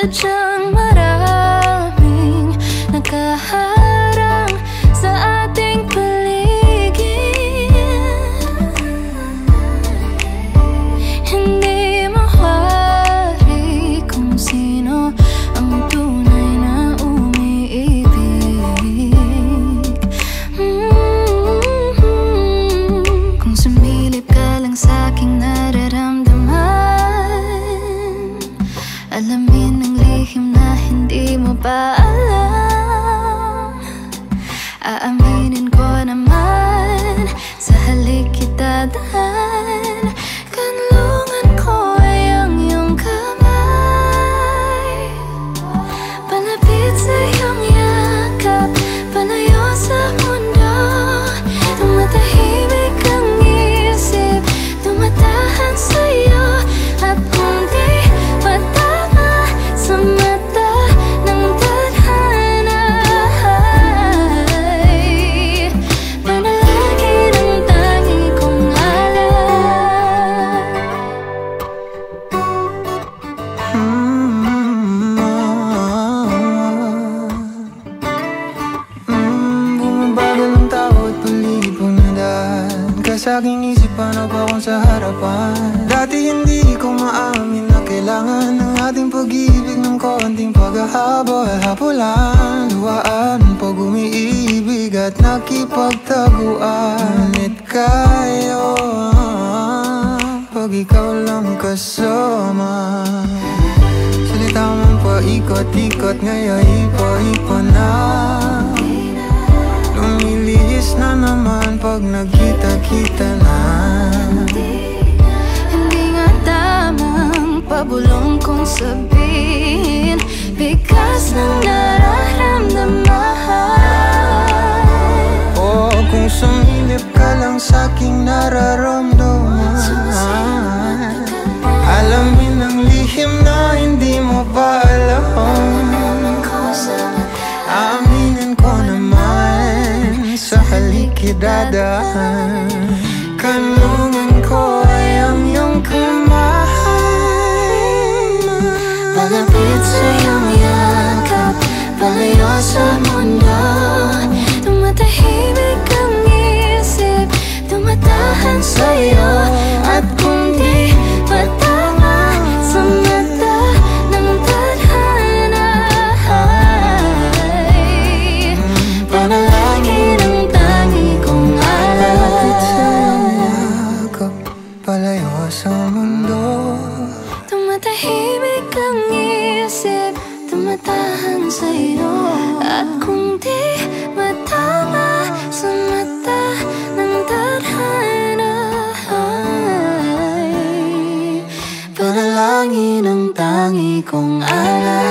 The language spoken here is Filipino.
good job. Hindi mo pa alam Aaminin ko naman Sa halik kita daan aking isip, paano ba kung sa harapan. Dati hindi ko maamin na kailangan ng ating pag-ibig Ng konting paghahabol Hapulan, luwaan Pag umiibig at nakipagtaguan. Ngunit kayo Pag ikaw lang kasama. Salita mong paikot-ikot Ngayon ipa-ipa na naman Pag nagkita-kita na Hindi nga tamang pabulong kong sabihin Bigas ng nararamdaman O kung sumilip ka lang sa aking nararamdaman Sa halikidadaan Kanungan ko ay ang iyong kamay Palapit sa iyong yakap Palayo sa mundo. Tumatahimik ang hangin ang tangi kong alay.